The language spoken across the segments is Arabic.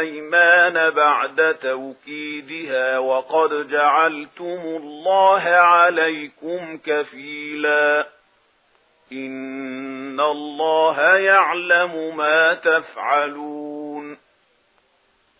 الأيمان بعد توكيدها وقد جعلتم الله عليكم كفيلا. إن الله يعلم ما تفعلون.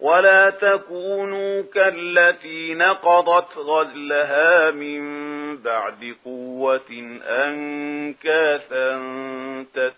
ولا تكونوا كالتي نقضت غزلها من بعد قوة أنكاثا تتعلمون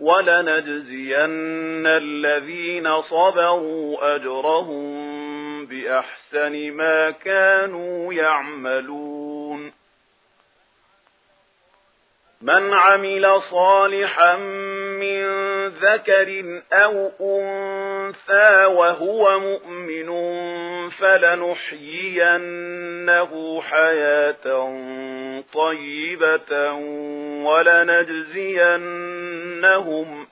وَلَنَجْزِيَنَّ الَّذِينَ صَبَرُوا أَجْرَهُم بِأَحْسَنِ مَا كَانُوا يَعْمَلُونَ. مَنْ عَمِلَ صَالِحًا مِنْ ذكر أو أنثى وهو مؤمن فلنحيينه حياة طيبة ولنجزينهم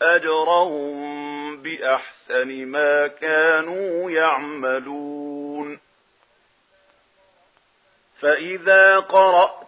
أجرهم بأحسن ما كانوا يعملون فإذا قرأت